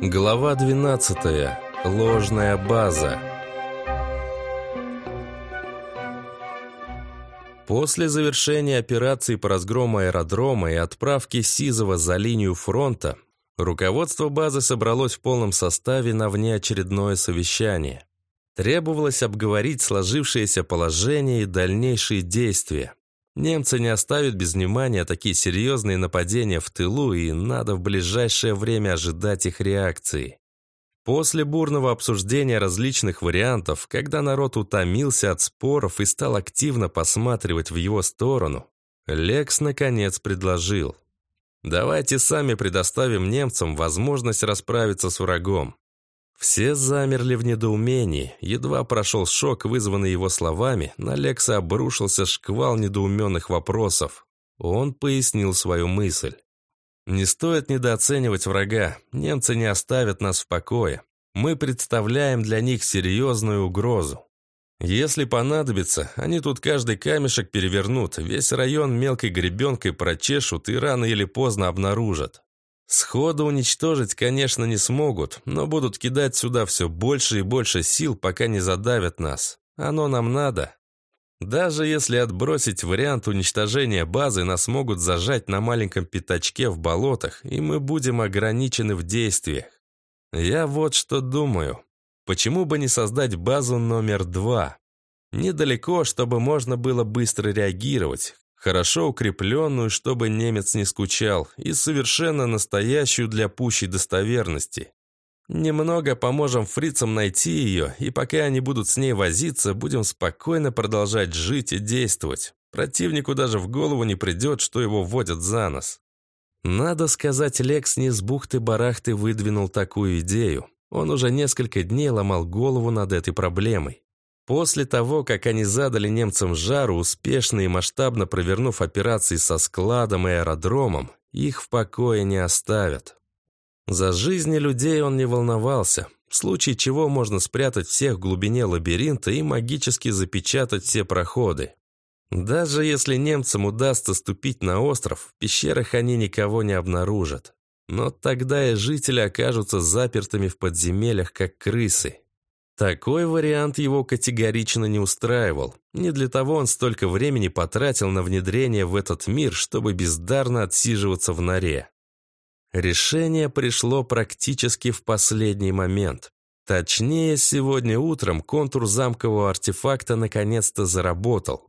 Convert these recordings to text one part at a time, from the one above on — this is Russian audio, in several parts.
Глава 12. Ложная база. После завершения операции по разгрому аэродрома и отправки Сизова за линию фронта, руководство базы собралось в полном составе на внеочередное совещание. Требовалось обговорить сложившееся положение и дальнейшие действия. Немцы не оставят без внимания такие серьезные нападения в тылу, и надо в ближайшее время ожидать их реакции. После бурного обсуждения различных вариантов, когда народ утомился от споров и стал активно посматривать в его сторону, Лекс наконец предложил. «Давайте сами предоставим немцам возможность расправиться с врагом. Все замерли в недоумении. Едва прошел шок, вызванный его словами, на Лекса обрушился шквал недоуменных вопросов. Он пояснил свою мысль. «Не стоит недооценивать врага. Немцы не оставят нас в покое. Мы представляем для них серьезную угрозу. Если понадобится, они тут каждый камешек перевернут, весь район мелкой гребенкой прочешут и рано или поздно обнаружат. Сходу уничтожить, конечно, не смогут, но будут кидать сюда все больше и больше сил, пока не задавят нас. Оно нам надо. Даже если отбросить вариант уничтожения базы, нас могут зажать на маленьком пятачке в болотах, и мы будем ограничены в действиях. Я вот что думаю. Почему бы не создать базу номер два? Недалеко, чтобы можно было быстро реагировать, хорошо укрепленную, чтобы немец не скучал, и совершенно настоящую для пущей достоверности. Немного поможем фрицам найти ее, и пока они будут с ней возиться, будем спокойно продолжать жить и действовать. Противнику даже в голову не придет, что его вводят за нос. Надо сказать, Лекс не с бухты-барахты выдвинул такую идею. Он уже несколько дней ломал голову над этой проблемой. После того, как они задали немцам жару, успешно и масштабно провернув операции со складом и аэродромом, их в покое не оставят. За жизни людей он не волновался, в случае чего можно спрятать всех в глубине лабиринта и магически запечатать все проходы. Даже если немцам удастся ступить на остров, в пещерах они никого не обнаружат. Но тогда и жители окажутся запертыми в подземельях, как крысы, такой вариант его категорично не устраивал. Не для того он столько времени потратил на внедрение в этот мир, чтобы бездарно отсиживаться в норе. Решение пришло практически в последний момент. Точнее, сегодня утром контур замкового артефакта наконец-то заработал.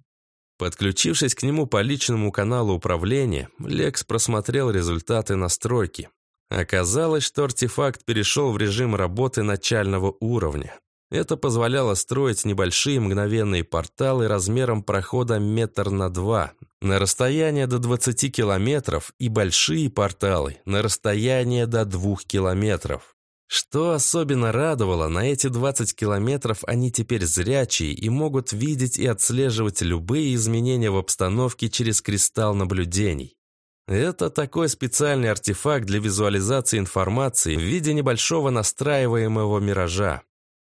Подключившись к нему по личному каналу управления, Лекс просмотрел результаты настройки. Оказалось, что артефакт перешел в режим работы начального уровня. Это позволяло строить небольшие мгновенные порталы размером прохода метр на два, на расстояние до 20 километров и большие порталы на расстояние до 2 километров. Что особенно радовало, на эти 20 километров они теперь зрячие и могут видеть и отслеживать любые изменения в обстановке через кристалл наблюдений. Это такой специальный артефакт для визуализации информации в виде небольшого настраиваемого миража.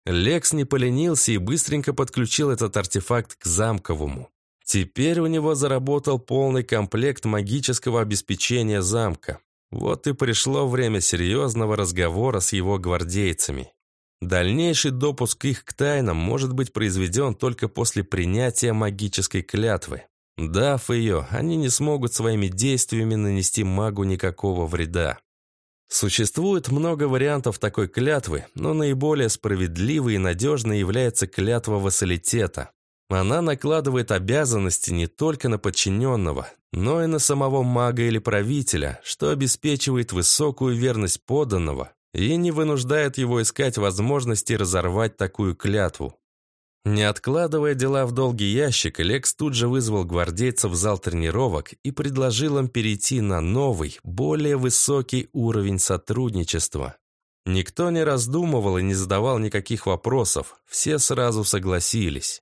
Лекс не поленился и быстренько подключил этот артефакт к замковому. Теперь у него заработал полный комплект магического обеспечения замка. Вот и пришло время серьезного разговора с его гвардейцами. Дальнейший допуск их к тайнам может быть произведен только после принятия магической клятвы. Дав ее, они не смогут своими действиями нанести магу никакого вреда. Существует много вариантов такой клятвы, но наиболее справедливой и надежной является клятва вассалитета. Она накладывает обязанности не только на подчиненного, но и на самого мага или правителя, что обеспечивает высокую верность подданного и не вынуждает его искать возможности разорвать такую клятву. Не откладывая дела в долгий ящик, Лекс тут же вызвал гвардейцев в зал тренировок и предложил им перейти на новый, более высокий уровень сотрудничества. Никто не раздумывал и не задавал никаких вопросов, все сразу согласились.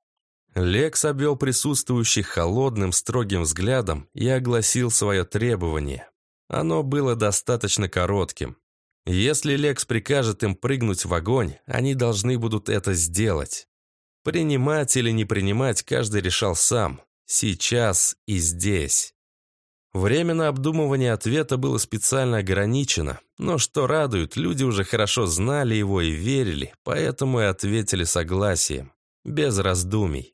Лекс обвел присутствующих холодным, строгим взглядом и огласил свое требование. Оно было достаточно коротким. Если Лекс прикажет им прыгнуть в огонь, они должны будут это сделать. Принимать или не принимать каждый решал сам. Сейчас и здесь. Время на обдумывание ответа было специально ограничено, но что радует, люди уже хорошо знали его и верили, поэтому и ответили согласием, без раздумий.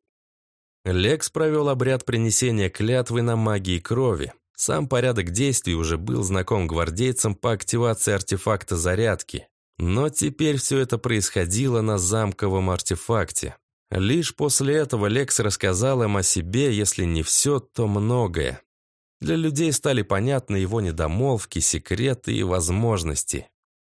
Лекс провел обряд принесения клятвы на магии крови. Сам порядок действий уже был знаком гвардейцам по активации артефакта зарядки. Но теперь все это происходило на замковом артефакте. Лишь после этого Лекс рассказал им о себе, если не все, то многое. Для людей стали понятны его недомолвки, секреты и возможности.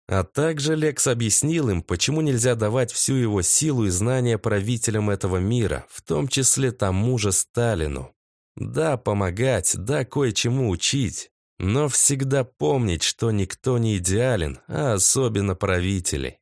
А также Лекс объяснил им, почему нельзя давать всю его силу и знания правителям этого мира, в том числе тому же Сталину. Да, помогать, да, кое-чему учить, но всегда помнить, что никто не идеален, а особенно правители.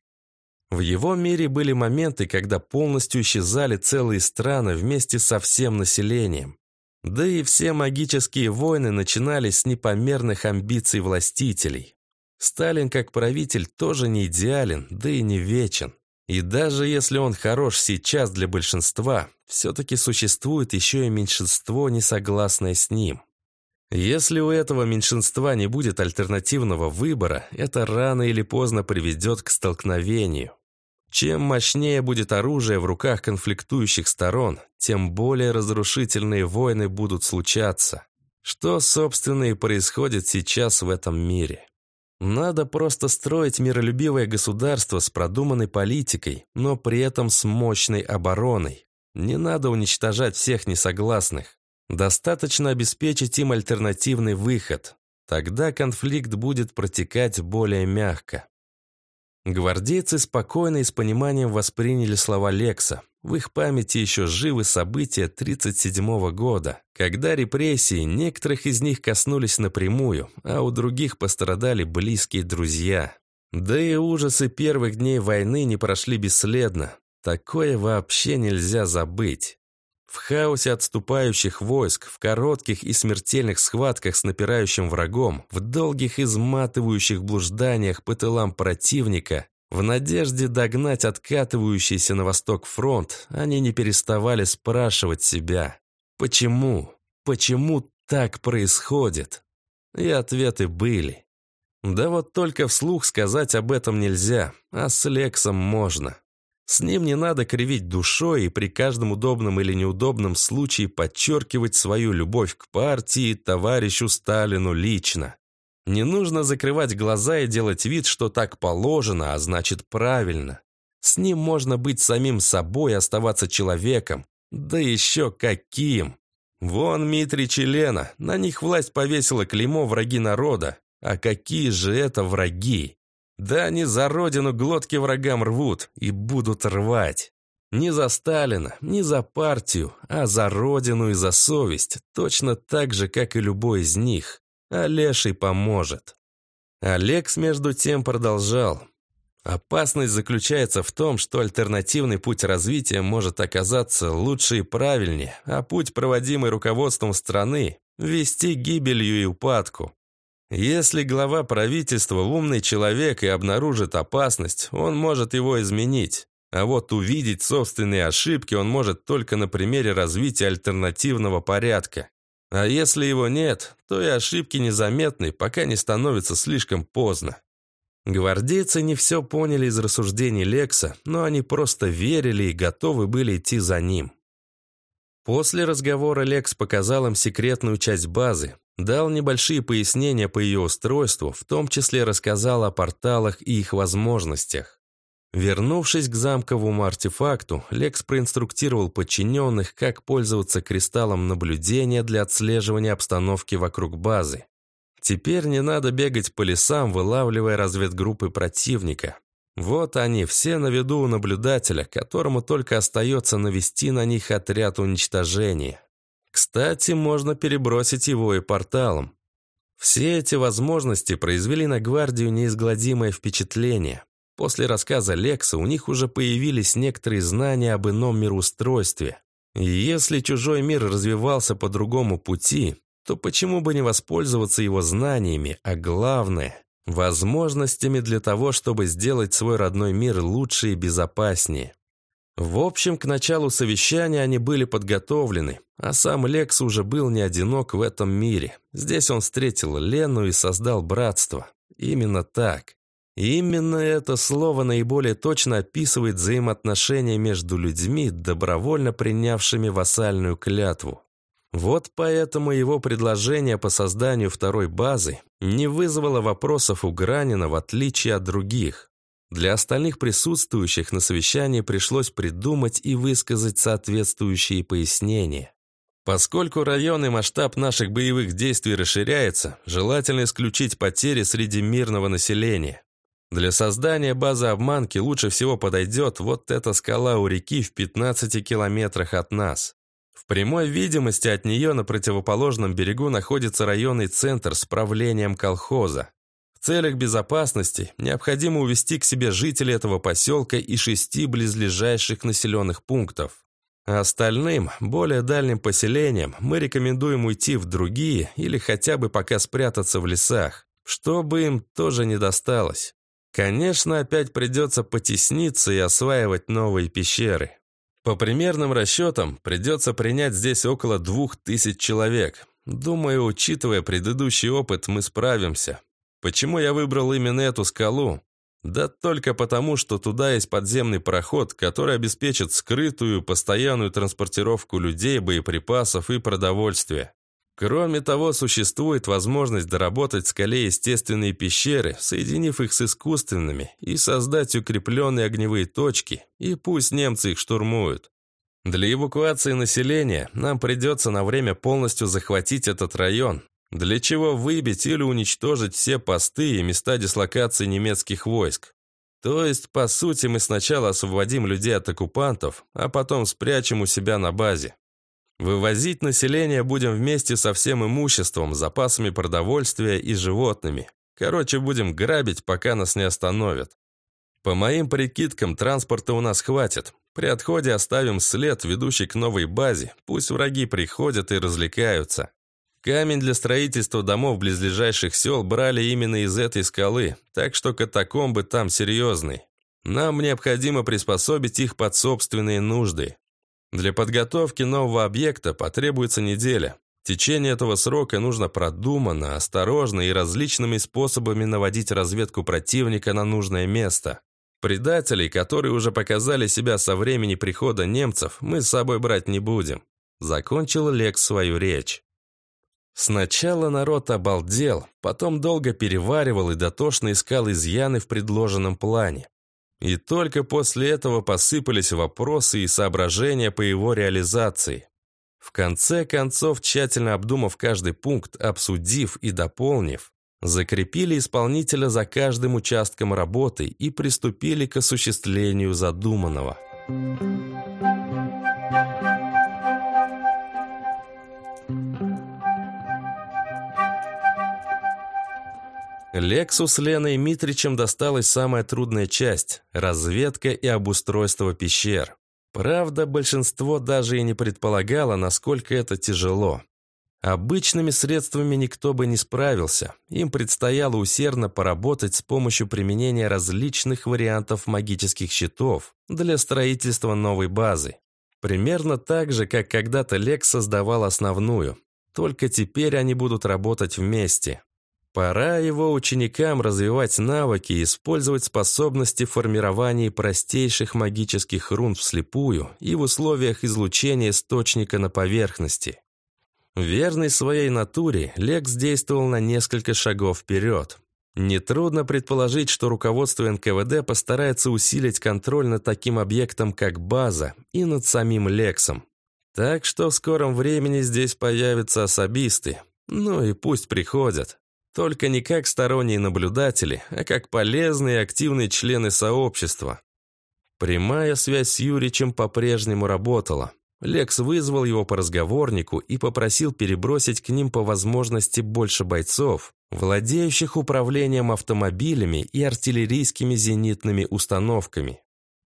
В его мире были моменты, когда полностью исчезали целые страны вместе со всем населением. Да и все магические войны начинались с непомерных амбиций властителей. Сталин как правитель тоже не идеален, да и не вечен. И даже если он хорош сейчас для большинства, все-таки существует еще и меньшинство, несогласное с ним. Если у этого меньшинства не будет альтернативного выбора, это рано или поздно приведет к столкновению. Чем мощнее будет оружие в руках конфликтующих сторон, тем более разрушительные войны будут случаться. Что, собственно, и происходит сейчас в этом мире. Надо просто строить миролюбивое государство с продуманной политикой, но при этом с мощной обороной. Не надо уничтожать всех несогласных. Достаточно обеспечить им альтернативный выход. Тогда конфликт будет протекать более мягко. Гвардейцы спокойно и с пониманием восприняли слова Лекса. В их памяти еще живы события 1937 года, когда репрессии некоторых из них коснулись напрямую, а у других пострадали близкие друзья. Да и ужасы первых дней войны не прошли бесследно. Такое вообще нельзя забыть. В хаосе отступающих войск, в коротких и смертельных схватках с напирающим врагом, в долгих изматывающих блужданиях по тылам противника, в надежде догнать откатывающийся на восток фронт, они не переставали спрашивать себя, почему, почему так происходит? И ответы были. Да вот только вслух сказать об этом нельзя, а с Лексом можно. С ним не надо кривить душой и при каждом удобном или неудобном случае подчеркивать свою любовь к партии, товарищу Сталину лично. Не нужно закрывать глаза и делать вид, что так положено, а значит правильно. С ним можно быть самим собой и оставаться человеком. Да еще каким! Вон Митрий Челена, на них власть повесила клеймо «враги народа». А какие же это враги? Да они за родину глотки врагам рвут и будут рвать. Не за Сталина, не за партию, а за родину и за совесть, точно так же, как и любой из них. А поможет. Алекс, между тем, продолжал. Опасность заключается в том, что альтернативный путь развития может оказаться лучше и правильнее, а путь, проводимый руководством страны, вести гибелью и упадку. Если глава правительства умный человек и обнаружит опасность, он может его изменить. А вот увидеть собственные ошибки он может только на примере развития альтернативного порядка. А если его нет, то и ошибки незаметны, пока не становится слишком поздно. Гвардейцы не все поняли из рассуждений Лекса, но они просто верили и готовы были идти за ним. После разговора Лекс показал им секретную часть базы, Дал небольшие пояснения по ее устройству, в том числе рассказал о порталах и их возможностях. Вернувшись к замковому артефакту, Лекс проинструктировал подчиненных, как пользоваться кристаллом наблюдения для отслеживания обстановки вокруг базы. Теперь не надо бегать по лесам, вылавливая разведгруппы противника. Вот они, все на виду у наблюдателя, которому только остается навести на них отряд уничтожения. Кстати, можно перебросить его и порталом. Все эти возможности произвели на гвардию неизгладимое впечатление. После рассказа Лекса у них уже появились некоторые знания об ином мироустройстве. И если чужой мир развивался по другому пути, то почему бы не воспользоваться его знаниями, а главное – возможностями для того, чтобы сделать свой родной мир лучше и безопаснее. В общем, к началу совещания они были подготовлены, а сам Лекс уже был не одинок в этом мире. Здесь он встретил Лену и создал братство. Именно так. Именно это слово наиболее точно описывает взаимоотношения между людьми, добровольно принявшими вассальную клятву. Вот поэтому его предложение по созданию второй базы не вызвало вопросов у Гранина в отличие от других. Для остальных присутствующих на совещании пришлось придумать и высказать соответствующие пояснения. Поскольку район и масштаб наших боевых действий расширяется, желательно исключить потери среди мирного населения. Для создания базы обманки лучше всего подойдет вот эта скала у реки в 15 километрах от нас. В прямой видимости от нее на противоположном берегу находится районный центр с правлением колхоза. Целях безопасности необходимо увести к себе жителей этого поселка и шести близлежащих населенных пунктов. А остальным, более дальним поселениям, мы рекомендуем уйти в другие или хотя бы пока спрятаться в лесах, чтобы им тоже не досталось. Конечно, опять придется потесниться и осваивать новые пещеры. По примерным расчетам, придется принять здесь около двух тысяч человек. Думаю, учитывая предыдущий опыт, мы справимся. Почему я выбрал именно эту скалу? Да только потому, что туда есть подземный проход, который обеспечит скрытую, постоянную транспортировку людей, боеприпасов и продовольствия. Кроме того, существует возможность доработать скале естественные пещеры, соединив их с искусственными, и создать укрепленные огневые точки, и пусть немцы их штурмуют. Для эвакуации населения нам придется на время полностью захватить этот район, для чего выбить или уничтожить все посты и места дислокации немецких войск. То есть, по сути, мы сначала освободим людей от оккупантов, а потом спрячем у себя на базе. Вывозить население будем вместе со всем имуществом, запасами продовольствия и животными. Короче, будем грабить, пока нас не остановят. По моим прикидкам, транспорта у нас хватит. При отходе оставим след, ведущий к новой базе. Пусть враги приходят и развлекаются. Камень для строительства домов близлежащих сел брали именно из этой скалы, так что катакомбы там серьезные. Нам необходимо приспособить их под собственные нужды. Для подготовки нового объекта потребуется неделя. В течение этого срока нужно продуманно, осторожно и различными способами наводить разведку противника на нужное место. Предателей, которые уже показали себя со времени прихода немцев, мы с собой брать не будем. Закончил Лекс свою речь. Сначала народ обалдел, потом долго переваривал и дотошно искал изъяны в предложенном плане. И только после этого посыпались вопросы и соображения по его реализации. В конце концов, тщательно обдумав каждый пункт, обсудив и дополнив, закрепили исполнителя за каждым участком работы и приступили к осуществлению задуманного. Лексу с Леной Митричем досталась самая трудная часть – разведка и обустройство пещер. Правда, большинство даже и не предполагало, насколько это тяжело. Обычными средствами никто бы не справился. Им предстояло усердно поработать с помощью применения различных вариантов магических щитов для строительства новой базы. Примерно так же, как когда-то Лекс создавал основную. Только теперь они будут работать вместе. Пора его ученикам развивать навыки и использовать способности формирования простейших магических рун вслепую и в условиях излучения источника на поверхности. Верный своей натуре, Лекс действовал на несколько шагов вперед. Нетрудно предположить, что руководство НКВД постарается усилить контроль над таким объектом, как база, и над самим Лексом. Так что в скором времени здесь появятся особисты. Ну и пусть приходят. Только не как сторонние наблюдатели, а как полезные и активные члены сообщества. Прямая связь с Юричем по-прежнему работала. Лекс вызвал его по разговорнику и попросил перебросить к ним по возможности больше бойцов, владеющих управлением автомобилями и артиллерийскими зенитными установками.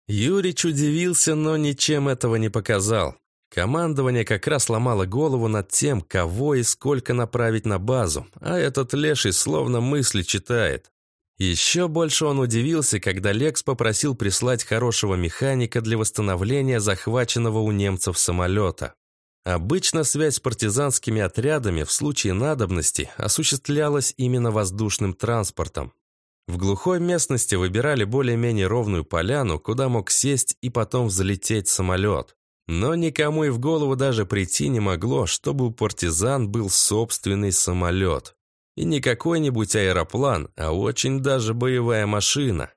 Юрич удивился, но ничем этого не показал. Командование как раз ломало голову над тем, кого и сколько направить на базу, а этот леший словно мысли читает. Еще больше он удивился, когда Лекс попросил прислать хорошего механика для восстановления захваченного у немцев самолета. Обычно связь с партизанскими отрядами в случае надобности осуществлялась именно воздушным транспортом. В глухой местности выбирали более-менее ровную поляну, куда мог сесть и потом взлететь самолет. Но никому и в голову даже прийти не могло, чтобы у партизан был собственный самолет. И не какой-нибудь аэроплан, а очень даже боевая машина.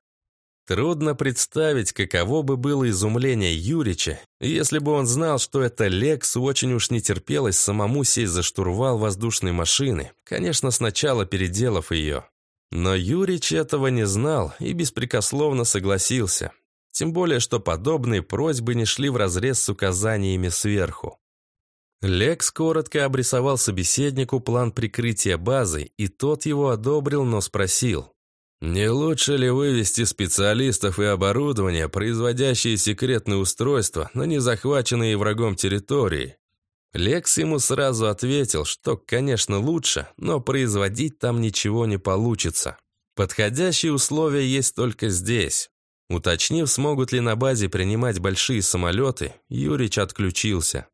Трудно представить, каково бы было изумление Юрича, если бы он знал, что это Лексу очень уж не терпелось самому сесть за штурвал воздушной машины, конечно, сначала переделав ее. Но Юрич этого не знал и беспрекословно согласился. Тем более, что подобные просьбы не шли вразрез с указаниями сверху. Лекс коротко обрисовал собеседнику план прикрытия базы, и тот его одобрил, но спросил. «Не лучше ли вывести специалистов и оборудование, производящие секретные устройства на незахваченные врагом территории?» Лекс ему сразу ответил, что, конечно, лучше, но производить там ничего не получится. Подходящие условия есть только здесь. Уточнив, смогут ли на базе принимать большие самолеты, Юрич отключился.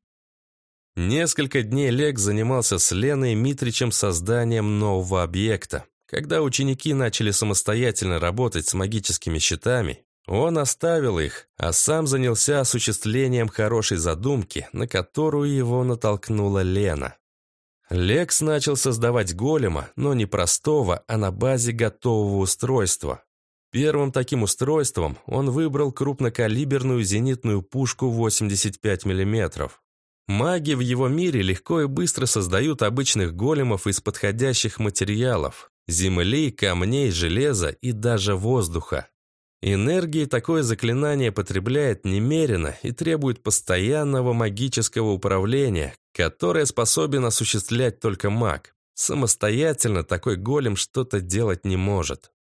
Несколько дней Лек занимался с Леной Митричем созданием нового объекта. Когда ученики начали самостоятельно работать с магическими щитами, он оставил их, а сам занялся осуществлением хорошей задумки, на которую его натолкнула Лена. Лекс начал создавать голема, но не простого, а на базе готового устройства. Первым таким устройством он выбрал крупнокалиберную зенитную пушку 85 мм. Маги в его мире легко и быстро создают обычных големов из подходящих материалов – земли, камней, железа и даже воздуха. Энергии такое заклинание потребляет немерено и требует постоянного магического управления, которое способен осуществлять только маг. Самостоятельно такой голем что-то делать не может.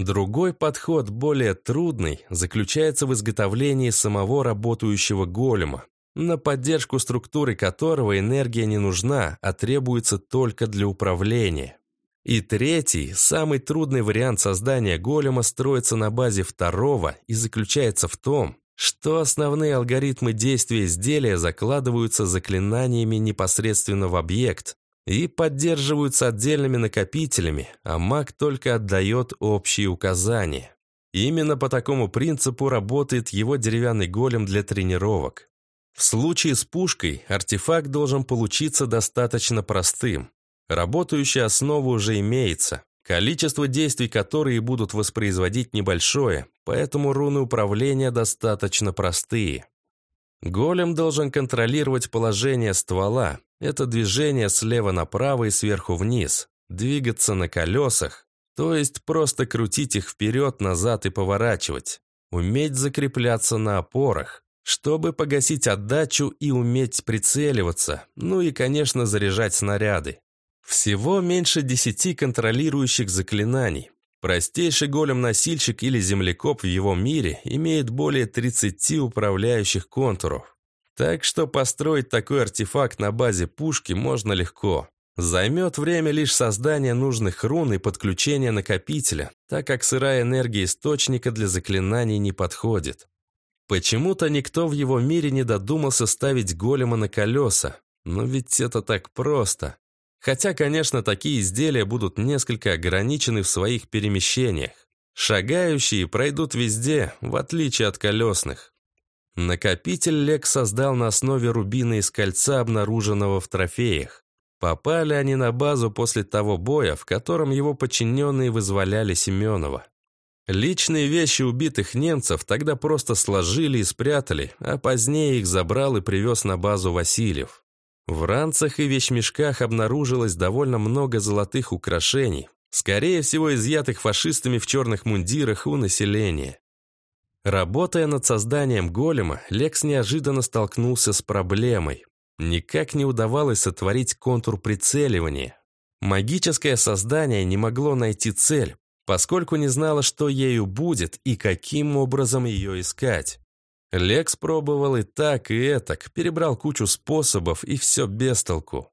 Другой подход, более трудный, заключается в изготовлении самого работающего голема, на поддержку структуры которого энергия не нужна, а требуется только для управления. И третий, самый трудный вариант создания голема строится на базе второго и заключается в том, что основные алгоритмы действия изделия закладываются заклинаниями непосредственно в объект и поддерживаются отдельными накопителями, а маг только отдает общие указания. Именно по такому принципу работает его деревянный голем для тренировок. В случае с пушкой артефакт должен получиться достаточно простым. Работающая основа уже имеется, количество действий которые будут воспроизводить небольшое, поэтому руны управления достаточно простые. Голем должен контролировать положение ствола, это движение слева направо и сверху вниз, двигаться на колесах, то есть просто крутить их вперед, назад и поворачивать, уметь закрепляться на опорах, чтобы погасить отдачу и уметь прицеливаться, ну и, конечно, заряжать снаряды. Всего меньше десяти контролирующих заклинаний. Простейший голем-носильщик или землекоп в его мире имеет более 30 управляющих контуров. Так что построить такой артефакт на базе пушки можно легко. Займет время лишь создание нужных рун и подключение накопителя, так как сырая энергия источника для заклинаний не подходит. Почему-то никто в его мире не додумался ставить голема на колеса. Но ведь это так просто. Хотя, конечно, такие изделия будут несколько ограничены в своих перемещениях. Шагающие пройдут везде, в отличие от колесных. Накопитель Лек создал на основе рубина из кольца, обнаруженного в трофеях. Попали они на базу после того боя, в котором его подчиненные вызволяли Семенова. Личные вещи убитых немцев тогда просто сложили и спрятали, а позднее их забрал и привез на базу Васильев. В ранцах и вещмешках обнаружилось довольно много золотых украшений, скорее всего изъятых фашистами в черных мундирах у населения. Работая над созданием голема, Лекс неожиданно столкнулся с проблемой. Никак не удавалось сотворить контур прицеливания. Магическое создание не могло найти цель, поскольку не знала, что ею будет и каким образом ее искать. Лекс пробовал и так, и этак, перебрал кучу способов, и все без толку.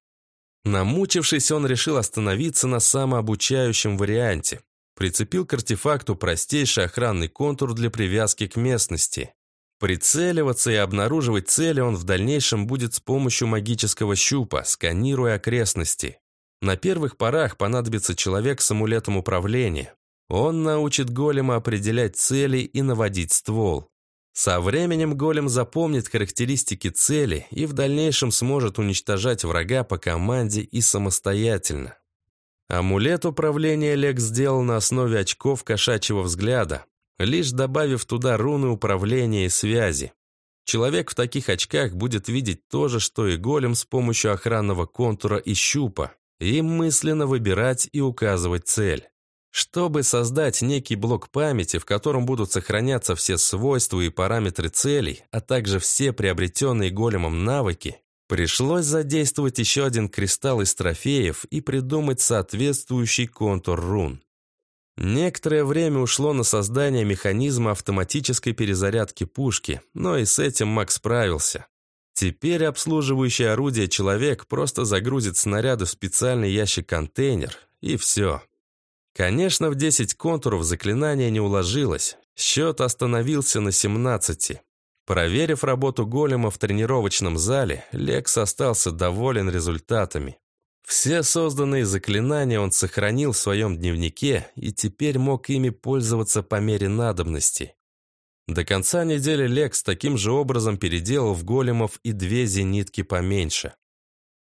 Намучившись, он решил остановиться на самообучающем варианте. Прицепил к артефакту простейший охранный контур для привязки к местности. Прицеливаться и обнаруживать цели он в дальнейшем будет с помощью магического щупа, сканируя окрестности. На первых порах понадобится человек с амулетом управления. Он научит голема определять цели и наводить ствол. Со временем голем запомнит характеристики цели и в дальнейшем сможет уничтожать врага по команде и самостоятельно. Амулет управления Лекс сделал на основе очков кошачьего взгляда, лишь добавив туда руны управления и связи. Человек в таких очках будет видеть то же, что и голем с помощью охранного контура и щупа, и мысленно выбирать и указывать цель. Чтобы создать некий блок памяти, в котором будут сохраняться все свойства и параметры целей, а также все приобретенные големом навыки, Пришлось задействовать еще один кристалл из трофеев и придумать соответствующий контур рун. Некоторое время ушло на создание механизма автоматической перезарядки пушки, но и с этим Макс справился. Теперь обслуживающий орудие человек просто загрузит снаряды в специальный ящик-контейнер, и все. Конечно, в 10 контуров заклинание не уложилось, счет остановился на 17. Проверив работу голема в тренировочном зале, Лекс остался доволен результатами. Все созданные заклинания он сохранил в своем дневнике и теперь мог ими пользоваться по мере надобности. До конца недели Лекс таким же образом переделал в големов и две зенитки поменьше.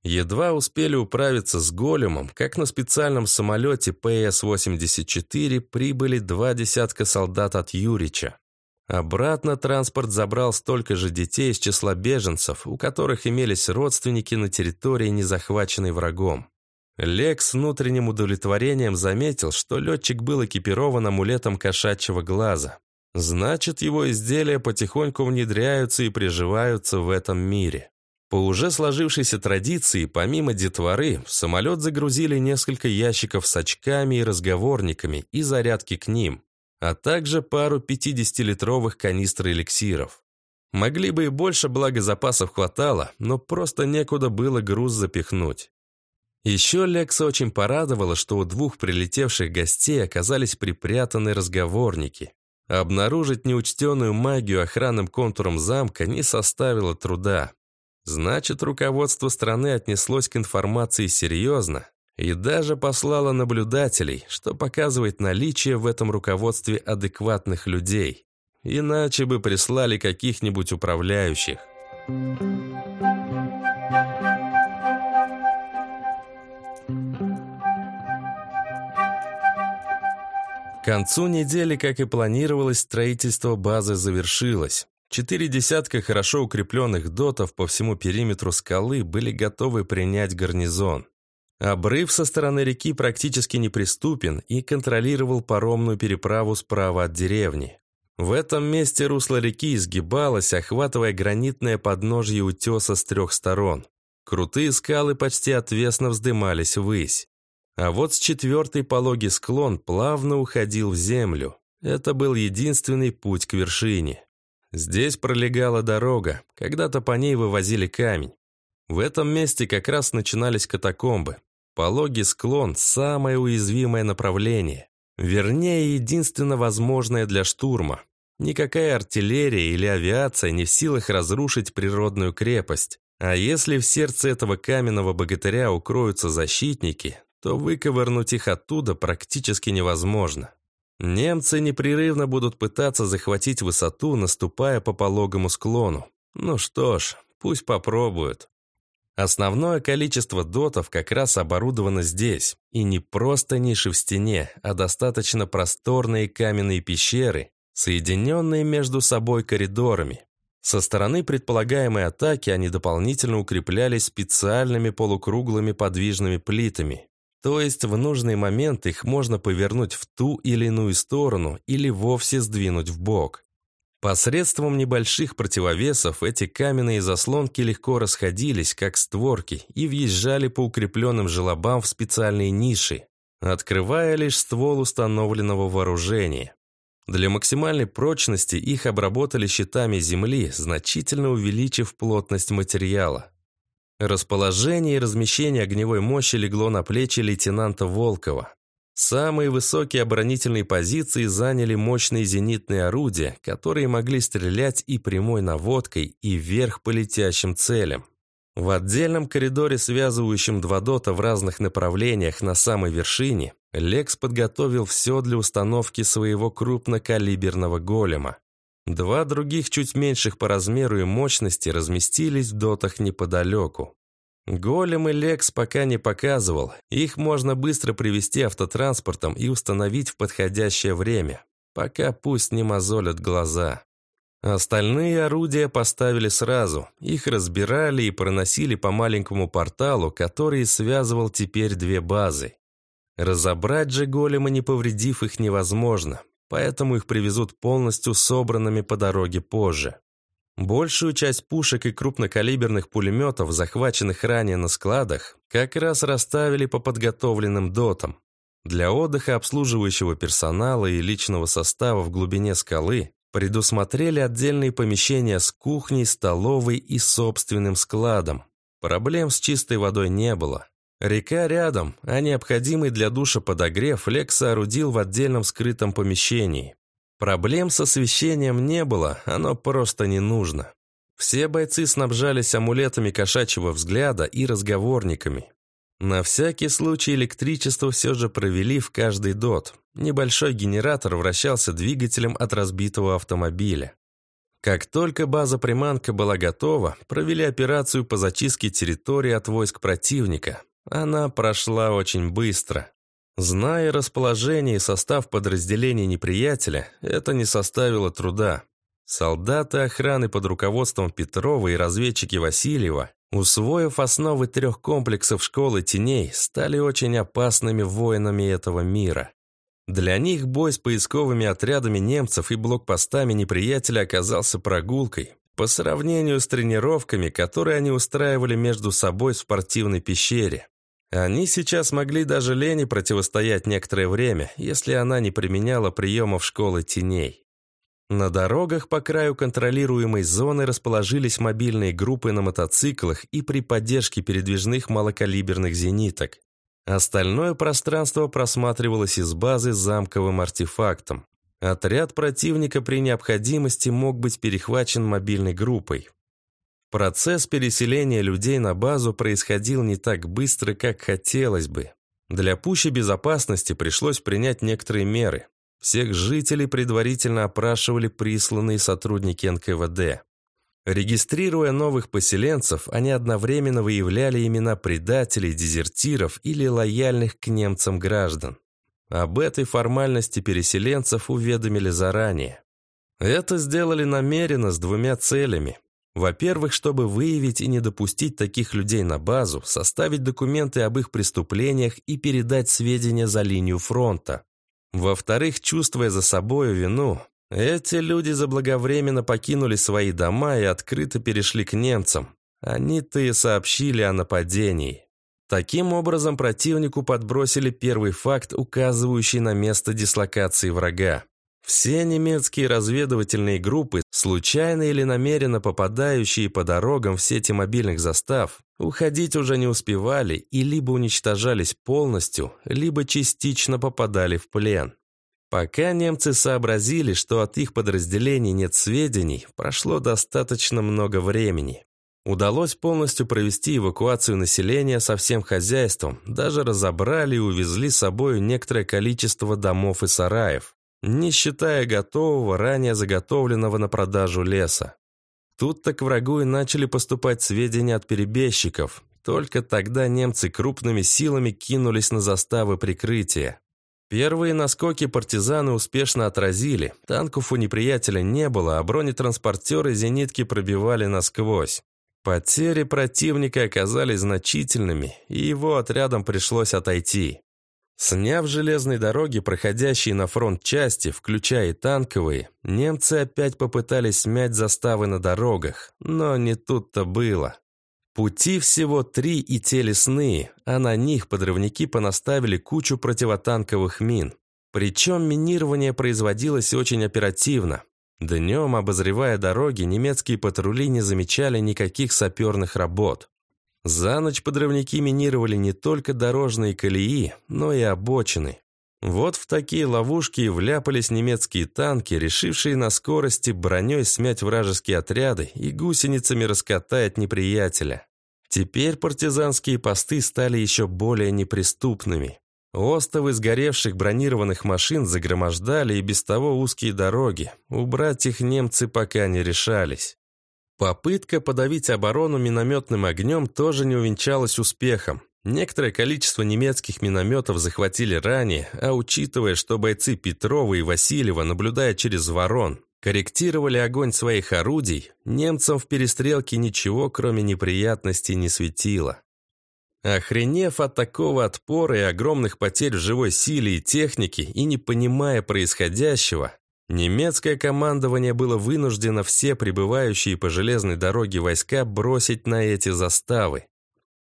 Едва успели управиться с големом, как на специальном самолете ПС-84 прибыли два десятка солдат от Юрича. Обратно транспорт забрал столько же детей из числа беженцев, у которых имелись родственники на территории, не захваченной врагом. Лекс с внутренним удовлетворением заметил, что летчик был экипирован амулетом кошачьего глаза. Значит, его изделия потихоньку внедряются и приживаются в этом мире. По уже сложившейся традиции, помимо детворы, в самолет загрузили несколько ящиков с очками и разговорниками и зарядки к ним а также пару 50-литровых канистр эликсиров. Могли бы и больше, благо запасов хватало, но просто некуда было груз запихнуть. Еще Лекса очень порадовало, что у двух прилетевших гостей оказались припрятаны разговорники. Обнаружить неучтенную магию охранным контуром замка не составило труда. Значит, руководство страны отнеслось к информации серьезно и даже послала наблюдателей, что показывает наличие в этом руководстве адекватных людей. Иначе бы прислали каких-нибудь управляющих. К концу недели, как и планировалось, строительство базы завершилось. Четыре десятка хорошо укрепленных дотов по всему периметру скалы были готовы принять гарнизон. Обрыв со стороны реки практически неприступен и контролировал паромную переправу справа от деревни. В этом месте русло реки изгибалось, охватывая гранитное подножье утеса с трех сторон. Крутые скалы почти отвесно вздымались ввысь. А вот с четвертой пологий склон плавно уходил в землю. Это был единственный путь к вершине. Здесь пролегала дорога, когда-то по ней вывозили камень. В этом месте как раз начинались катакомбы. Пологий склон – самое уязвимое направление. Вернее, единственно возможное для штурма. Никакая артиллерия или авиация не в силах разрушить природную крепость. А если в сердце этого каменного богатыря укроются защитники, то выковырнуть их оттуда практически невозможно. Немцы непрерывно будут пытаться захватить высоту, наступая по пологому склону. Ну что ж, пусть попробуют. Основное количество дотов как раз оборудовано здесь, и не просто ниши в стене, а достаточно просторные каменные пещеры, соединенные между собой коридорами. Со стороны предполагаемой атаки они дополнительно укреплялись специальными полукруглыми подвижными плитами. То есть в нужный момент их можно повернуть в ту или иную сторону или вовсе сдвинуть в бок. Посредством небольших противовесов эти каменные заслонки легко расходились, как створки, и въезжали по укрепленным желобам в специальные ниши, открывая лишь ствол установленного вооружения. Для максимальной прочности их обработали щитами земли, значительно увеличив плотность материала. Расположение и размещение огневой мощи легло на плечи лейтенанта Волкова. Самые высокие оборонительные позиции заняли мощные зенитные орудия, которые могли стрелять и прямой наводкой, и вверх по летящим целям. В отдельном коридоре, связывающем два дота в разных направлениях на самой вершине, Лекс подготовил все для установки своего крупнокалиберного голема. Два других чуть меньших по размеру и мощности разместились в дотах неподалеку. Голем и Лекс пока не показывал, их можно быстро привести автотранспортом и установить в подходящее время, пока пусть не мозолят глаза. Остальные орудия поставили сразу, их разбирали и проносили по маленькому порталу, который связывал теперь две базы. Разобрать же голема, не повредив их, невозможно, поэтому их привезут полностью собранными по дороге позже. Большую часть пушек и крупнокалиберных пулеметов, захваченных ранее на складах, как раз расставили по подготовленным дотам. Для отдыха обслуживающего персонала и личного состава в глубине скалы предусмотрели отдельные помещения с кухней, столовой и собственным складом. Проблем с чистой водой не было. Река рядом, а необходимый для душа подогрев Лекс соорудил в отдельном скрытом помещении. Проблем с освещением не было, оно просто не нужно. Все бойцы снабжались амулетами кошачьего взгляда и разговорниками. На всякий случай электричество все же провели в каждый дот. Небольшой генератор вращался двигателем от разбитого автомобиля. Как только база-приманка была готова, провели операцию по зачистке территории от войск противника. Она прошла очень быстро. Зная расположение и состав подразделений неприятеля, это не составило труда. Солдаты охраны под руководством Петрова и разведчики Васильева, усвоив основы трех комплексов школы теней, стали очень опасными воинами этого мира. Для них бой с поисковыми отрядами немцев и блокпостами неприятеля оказался прогулкой, по сравнению с тренировками, которые они устраивали между собой в спортивной пещере. Они сейчас могли даже Лене противостоять некоторое время, если она не применяла приемов школы теней. На дорогах по краю контролируемой зоны расположились мобильные группы на мотоциклах и при поддержке передвижных малокалиберных зениток. Остальное пространство просматривалось из базы замковым артефактом. Отряд противника при необходимости мог быть перехвачен мобильной группой. Процесс переселения людей на базу происходил не так быстро, как хотелось бы. Для пущей безопасности пришлось принять некоторые меры. Всех жителей предварительно опрашивали присланные сотрудники НКВД. Регистрируя новых поселенцев, они одновременно выявляли имена предателей, дезертиров или лояльных к немцам граждан. Об этой формальности переселенцев уведомили заранее. Это сделали намеренно с двумя целями. Во-первых, чтобы выявить и не допустить таких людей на базу, составить документы об их преступлениях и передать сведения за линию фронта. Во-вторых, чувствуя за собой вину, эти люди заблаговременно покинули свои дома и открыто перешли к немцам. Они-то и сообщили о нападении. Таким образом, противнику подбросили первый факт, указывающий на место дислокации врага. Все немецкие разведывательные группы, случайно или намеренно попадающие по дорогам в сети мобильных застав, уходить уже не успевали и либо уничтожались полностью, либо частично попадали в плен. Пока немцы сообразили, что от их подразделений нет сведений, прошло достаточно много времени. Удалось полностью провести эвакуацию населения со всем хозяйством, даже разобрали и увезли с собой некоторое количество домов и сараев не считая готового, ранее заготовленного на продажу леса. Тут-то к врагу и начали поступать сведения от перебежчиков. Только тогда немцы крупными силами кинулись на заставы прикрытия. Первые наскоки партизаны успешно отразили, танков у неприятеля не было, а бронетранспортеры зенитки пробивали насквозь. Потери противника оказались значительными, и его отрядам пришлось отойти. Сняв железные дороги, проходящие на фронт части, включая и танковые, немцы опять попытались смять заставы на дорогах, но не тут-то было. Пути всего три и те лесные, а на них подрывники понаставили кучу противотанковых мин. Причем минирование производилось очень оперативно. Днем, обозревая дороги, немецкие патрули не замечали никаких саперных работ. За ночь подрывники минировали не только дорожные колеи, но и обочины. Вот в такие ловушки и вляпались немецкие танки, решившие на скорости броней смять вражеские отряды и гусеницами раскатать неприятеля. Теперь партизанские посты стали еще более неприступными. Остовы сгоревших бронированных машин загромождали и без того узкие дороги. Убрать их немцы пока не решались. Попытка подавить оборону минометным огнем тоже не увенчалась успехом. Некоторое количество немецких минометов захватили ранее, а учитывая, что бойцы Петрова и Васильева, наблюдая через ворон, корректировали огонь своих орудий, немцам в перестрелке ничего, кроме неприятностей, не светило. Охренев от такого отпора и огромных потерь в живой силе и технике и не понимая происходящего, немецкое командование было вынуждено все прибывающие по железной дороге войска бросить на эти заставы.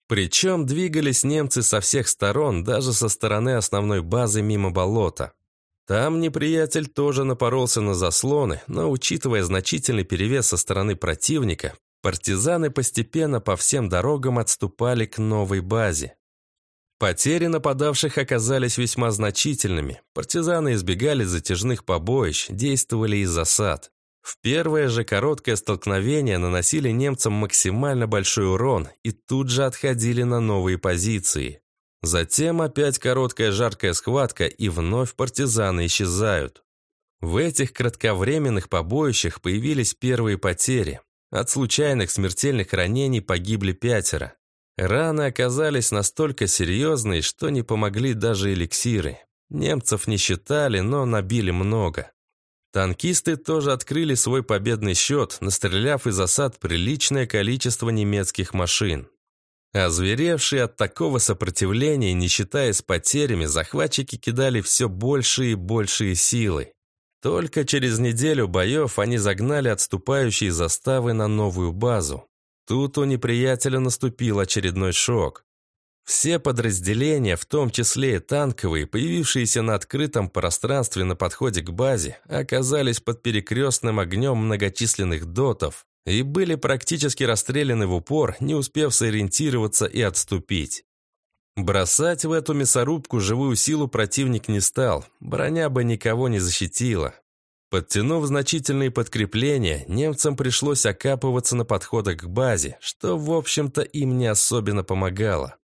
Причем двигались немцы со всех сторон, даже со стороны основной базы мимо болота. Там неприятель тоже напоролся на заслоны, но, учитывая значительный перевес со стороны противника, партизаны постепенно по всем дорогам отступали к новой базе. Потери нападавших оказались весьма значительными. Партизаны избегали затяжных побоищ, действовали из засад. В первое же короткое столкновение наносили немцам максимально большой урон и тут же отходили на новые позиции. Затем опять короткая жаркая схватка, и вновь партизаны исчезают. В этих кратковременных побоищах появились первые потери. От случайных смертельных ранений погибли пятеро. Раны оказались настолько серьезные, что не помогли даже эликсиры. Немцев не считали, но набили много. Танкисты тоже открыли свой победный счет, настреляв из осад приличное количество немецких машин. Озверевшие от такого сопротивления, не считаясь потерями, захватчики кидали все большие и большие силы. Только через неделю боев они загнали отступающие заставы на новую базу. Тут у неприятеля наступил очередной шок. Все подразделения, в том числе и танковые, появившиеся на открытом пространстве на подходе к базе, оказались под перекрестным огнем многочисленных дотов и были практически расстреляны в упор, не успев сориентироваться и отступить. Бросать в эту мясорубку живую силу противник не стал, броня бы никого не защитила. Подтянув значительные подкрепления, немцам пришлось окапываться на подходах к базе, что, в общем-то, им не особенно помогало.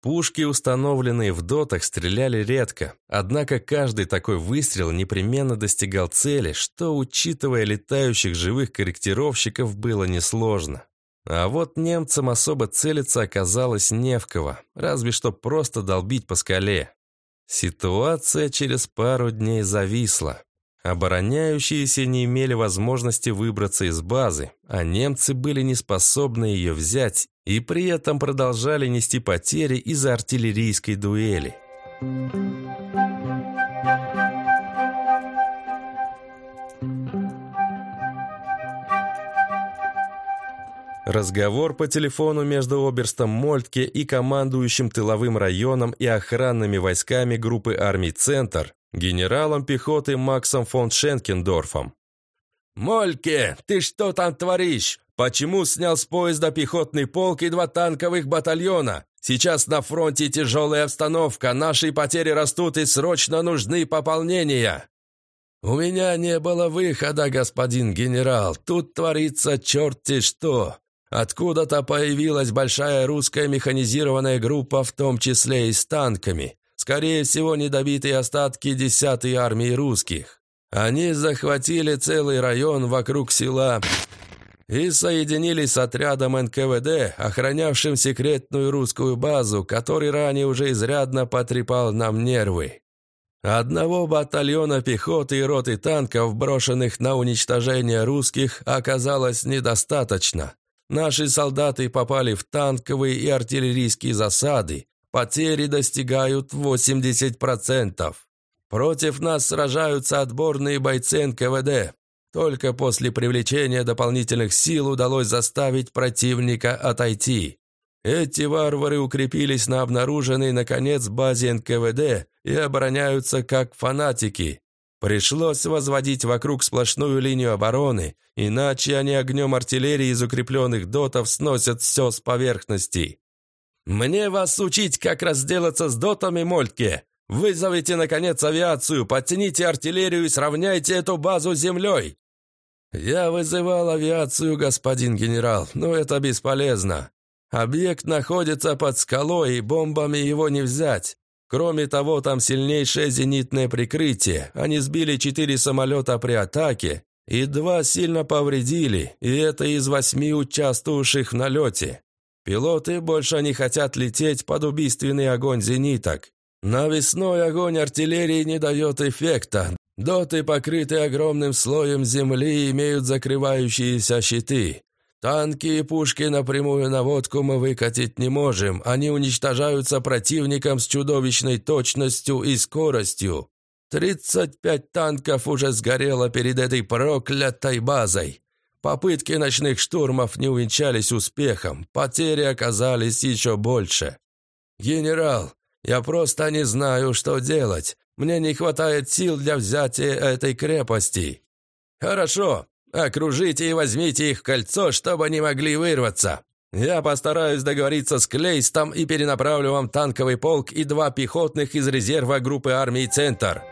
Пушки, установленные в дотах, стреляли редко, однако каждый такой выстрел непременно достигал цели, что, учитывая летающих живых корректировщиков, было несложно. А вот немцам особо целиться оказалось не в кого, разве что просто долбить по скале. Ситуация через пару дней зависла. Обороняющиеся не имели возможности выбраться из базы, а немцы были не способны ее взять и при этом продолжали нести потери из-за артиллерийской дуэли. Разговор по телефону между оберстом Мольтке и командующим тыловым районом и охранными войсками группы армий «Центр», генералом пехоты Максом фон Шенкендорфом. «Мольке, ты что там творишь? Почему снял с поезда пехотный полк и два танковых батальона? Сейчас на фронте тяжелая обстановка, наши потери растут и срочно нужны пополнения». «У меня не было выхода, господин генерал. Тут творится черти что. Откуда-то появилась большая русская механизированная группа, в том числе и с танками. Скорее всего, недобитые остатки 10-й армии русских. Они захватили целый район вокруг села и соединились с отрядом НКВД, охранявшим секретную русскую базу, который ранее уже изрядно потрепал нам нервы. Одного батальона пехоты и роты танков, брошенных на уничтожение русских, оказалось недостаточно. Наши солдаты попали в танковые и артиллерийские засады. Потери достигают 80%. Против нас сражаются отборные бойцы НКВД. Только после привлечения дополнительных сил удалось заставить противника отойти. Эти варвары укрепились на обнаруженной, наконец, базе НКВД и обороняются как фанатики. Пришлось возводить вокруг сплошную линию обороны, иначе они огнем артиллерии из укрепленных дотов сносят все с поверхности. «Мне вас учить, как разделаться с дотами, Мольтке! Вызовите, наконец, авиацию, подтяните артиллерию и сравняйте эту базу с землей!» «Я вызывал авиацию, господин генерал, но это бесполезно. Объект находится под скалой, и бомбами его не взять. Кроме того, там сильнейшее зенитное прикрытие. Они сбили четыре самолета при атаке, и два сильно повредили, и это из восьми участвовавших в налете. Пилоты больше не хотят лететь под убийственный огонь зениток. Навесной огонь артиллерии не дает эффекта. Доты, покрытые огромным слоем земли, имеют закрывающиеся щиты. Танки и пушки напрямую наводку мы выкатить не можем. Они уничтожаются противником с чудовищной точностью и скоростью. Тридцать пять танков уже сгорело перед этой проклятой базой. Попытки ночных штурмов не увенчались успехом, потери оказались еще больше. «Генерал, я просто не знаю, что делать. Мне не хватает сил для взятия этой крепости». «Хорошо, окружите и возьмите их в кольцо, чтобы они могли вырваться. Я постараюсь договориться с Клейстом и перенаправлю вам танковый полк и два пехотных из резерва группы армии «Центр».